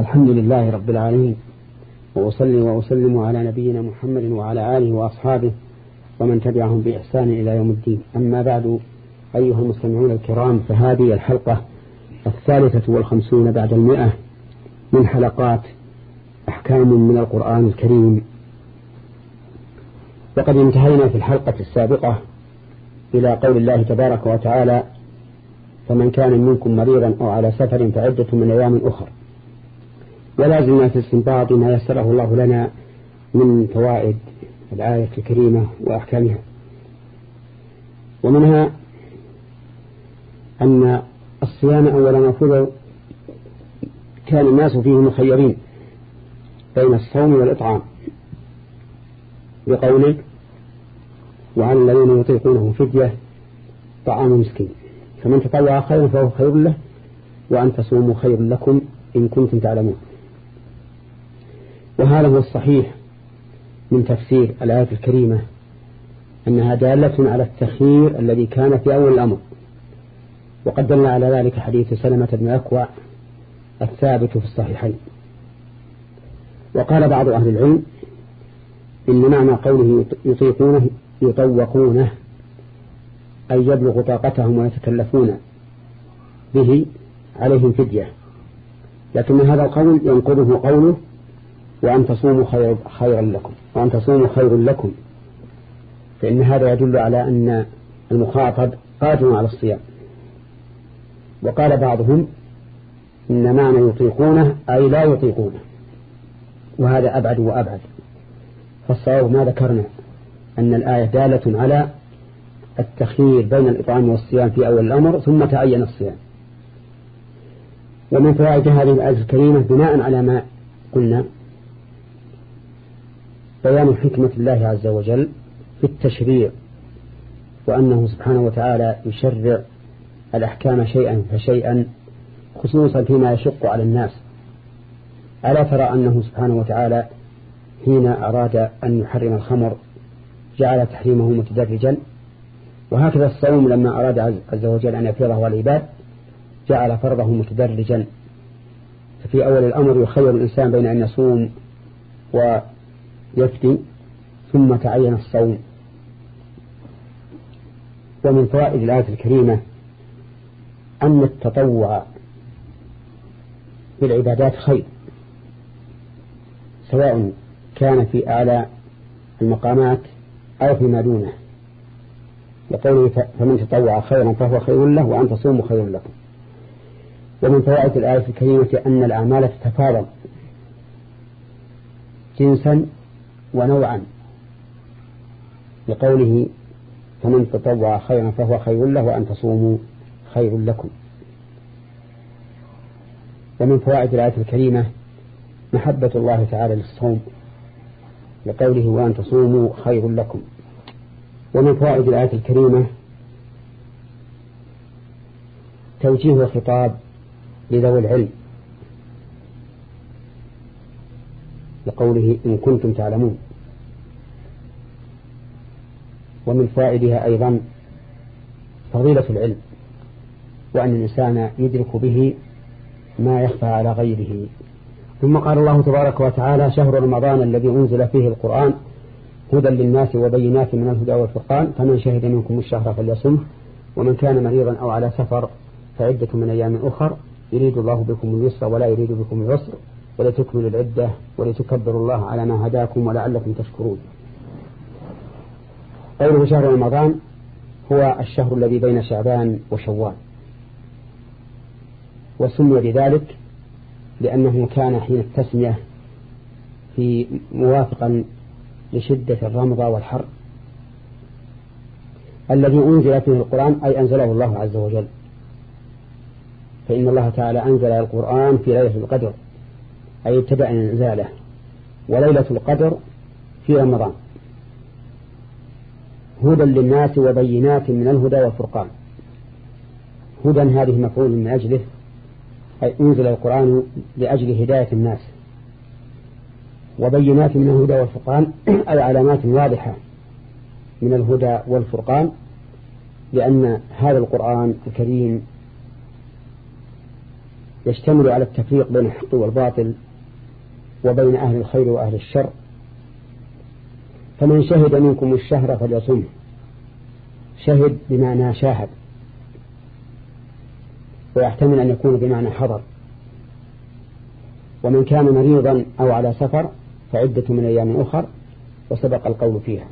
الحمد لله رب العالمين وأصلي وأسلم على نبينا محمد وعلى آله وأصحابه ومن تبعهم بإحسان إلى يوم الدين. أما بعد أيها المستمعون الكرام فهذه الحلقة الثالثة والخمسون بعد المئة من حلقات أحكام من القرآن الكريم. وقد انتهينا في الحلقة السابقة إلى قول الله تبارك وتعالى فمن كان منكم مريضا أو على سفر فعدة من أيام أخر. ولا زلنا في استنباط ما يسره الله لنا من فوائد الآية الكريمة وأحكامها. ومنها أن الصيام أول ما فرض كان الناس فيه مخيرين بين الصوم والإطعام بقوله وعلى الذين يطيقونه فدية طعام مسكين فمن تطوع خيرا فهو خير له وأن تصوموا خير لكم إن كنتم تعلمون. وهذا هو الصحيح من تفسير الآية الكريمة أنها دالة على التخيير الذي كان في أول الأمر. وقد دل على ذلك حديث سلمة بن أكوع الثابت في الصحيحين. وقال بعض أهل العلم إن معنى قوله يطيقونه يطوقونه أي يبلغ طاقتهم ويتكلفون به عليهم فدية. لكن هذا القول ينقضه قوله وأن تصوموا خير خيرا لكم. وأن تصوموا خير لكم. فإن هذا يدل على أن المخاطب قادر على الصيام. وقال بعضهم إن معنى يطيقونه أي لا يطيقونه. وهذا أبعد وأبعد. فالصواب ما ذكرنا أن الآية دالة على التخيير بين الإطعام والصيام في أول الأمر ثم تعين الصيام. ومن فوائد هذه الآية الكريمة بناء على ما قلنا بيان حكمة الله عز وجل في التشريع وأنه سبحانه وتعالى يشرع الأحكام شيئا فشيئا خصوصا فيما يشق على الناس. ألا ترى أنه سبحانه وتعالى حين أراد أن يحرم الخمر جعل تحريمه متدرجا؟ وهكذا الصوم لما أراد عز وجل أن يفرضه على العباد جعل فرضه متدرجا. ففي أول الأمر يخير الإنسان بين أن يصوم ويفتي ثم تعين الصوم. ومن فوائد الآية الكريمة أن التطوع في العبادات خير سواء كان في أعلى المقامات أو فيما دونه. لقوله فمن تطوع خيرا فهو خير له وأن تصوموا خير لكم. ومن فوائد الآية الكريمة أن الأعمال تتفاضل جنسا ونوعا. لقوله فمن تطوع خيرا فهو خير له وأن تصوموا خير لكم. ومن فوائد الآية الكريمة محبة الله تعالى للصوم لقوله وأن تصوموا خير لكم. ومن فوائد الآية الكريمة توجيه الخطاب لذوي العلم. لقوله إن كنتم تعلمون. ومن فائدها أيضا فضيلة العلم وأن الإنسان يدرك به ما يخفى على غيره. ثم قال الله تبارك وتعالى شهر رمضان الذي أنزل فيه القرآن هدى للناس وبينات من الهدى والفرقان فمن شهد منكم الشهر فليصمه ومن كان مريضا أو على سفر فعدة من أيام أخر يريد الله بكم اليسر ولا يريد بكم العسر. ولتكملوا العدة ولتكبروا الله على ما هداكم ولعلكم تشكرون. قوله شهر رمضان هو الشهر الذي بين شعبان وشوال. وسمي بذلك لأنه كان حين التسمية في موافقا لشدة الرمضة والحر الذي أنزل فيه القرآن أي أنزله الله عز وجل. فإن الله تعالى أنزل القرآن في ليلة القدر. أي ابتدأ إنزاله وليلة القدر في رمضان. هدى للناس وبينات من الهدى والفرقان. هدى هذه مفعول من أجله أي أنزل القرآن لأجل هداية الناس. وبينات من الهدى والفرقان أي علامات واضحة من الهدى والفرقان لأن هذا القرآن الكريم يشتمل على التفريق بين الحق والباطل وبين أهل الخير وأهل الشر. فمن شهد منكم الشهر فليصمه. شهد بمعنى شاهد. ويحتمل أن يكون بمعنى حضر. ومن كان مريضا أو على سفر فعدة من أيام أخر وسبق القول فيها.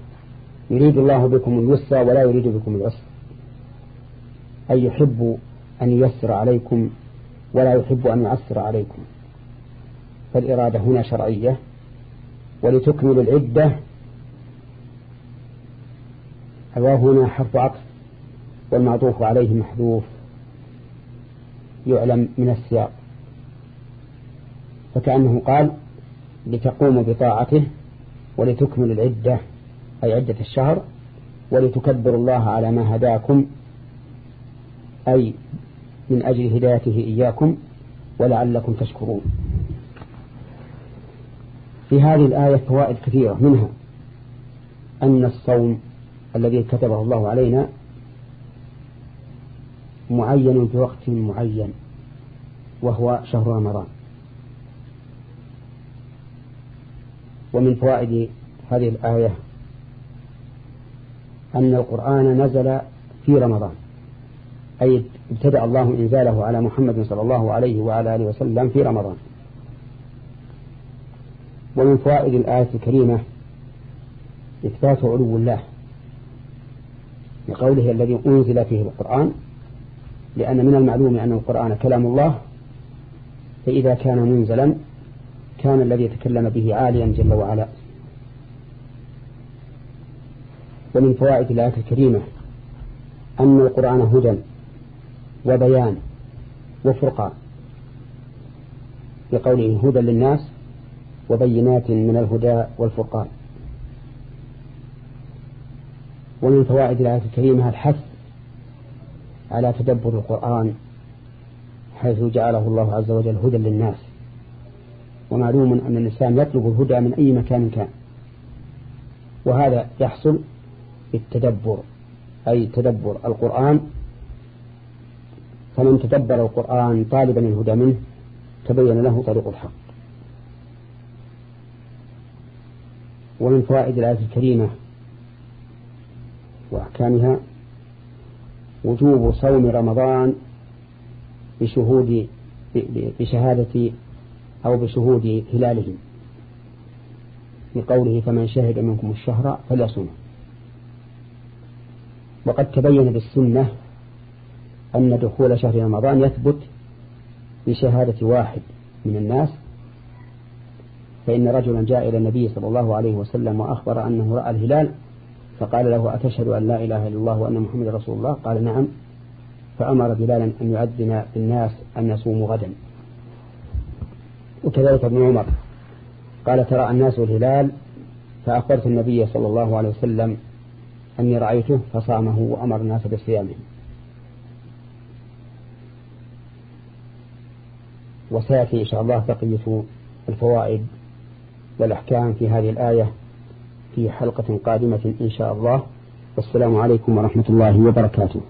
يريد الله بكم اليسر ولا يريد بكم العسر. أي يحب أن ييسر عليكم ولا يحب أن يعسر عليكم. فالإرادة هنا شرعية ولتكملوا العدة الواو هنا حرف عطف والمعطوف عليه محذوف يعلم من السياق. فكأنه قال لتقوموا بطاعته ولتكملوا العدة أي عدة الشهر ولتكبروا الله على ما هداكم أي من أجل هدايته إياكم ولعلكم تشكرون. في هذه الآية فوائد كثيرة منها أن الصوم الذي كتبه الله علينا معين بوقت معين وهو شهر رمضان. ومن فوائد هذه الآية أن القرآن نزل في رمضان أي ابتدأ الله إنزاله على محمد صلى الله عليه وعلى آله وسلم في رمضان. ومن فوائد الآية الكريمة إثبات علو الله لقوله الذي أنزل فيه القرآن لأن من المعلوم أن القرآن كلام الله فإذا كان منزلا كان الذي يتكلم به عاليا جل وعلا. ومن فوائد الآية الكريمة أن القرآن هدى وبيان وفرقان بقوله هدى للناس وبينات من الهدى والفرقان. ومن فوائد الآية الكريمة الحث على تدبر القرآن حيث جعله الله عز وجل هدى للناس. ومعلوم أن الإنسان يطلب الهدى من أي مكان كان. وهذا يحصل بالتدبر أي تدبر القرآن. فمن تدبر القرآن طالبا الهدى منه تبين له طريق الحق. ومن فوائد الآية الكريمة وأحكامها وجوب صوم رمضان بشهود بشهادة أو بشهود هلاله بقوله فمن شهد منكم الشهر فليصومه وقد تبين بالسنة أن دخول شهر رمضان يثبت بشهادة واحد من الناس فإن رجلا جاء إلى النبي صلى الله عليه وسلم وأخبر أنه رأى الهلال فقال له أتشهد أن لا إله إلا الله وأن محمد رسول الله؟ قال نعم. فأمر بلالا أن يؤذن الناس أن يصوموا غدا. وكذلك ابن عمر. قال ترى الناس الهلال؟ فأخبرت النبي صلى الله عليه وسلم أني رأيته فصامه وأمر الناس بصيامه. وسيأتي إن شاء الله بقية الفوائد والأحكام في هذه الآية في حلقة قادمة إن شاء الله. والسلام عليكم ورحمة الله وبركاته.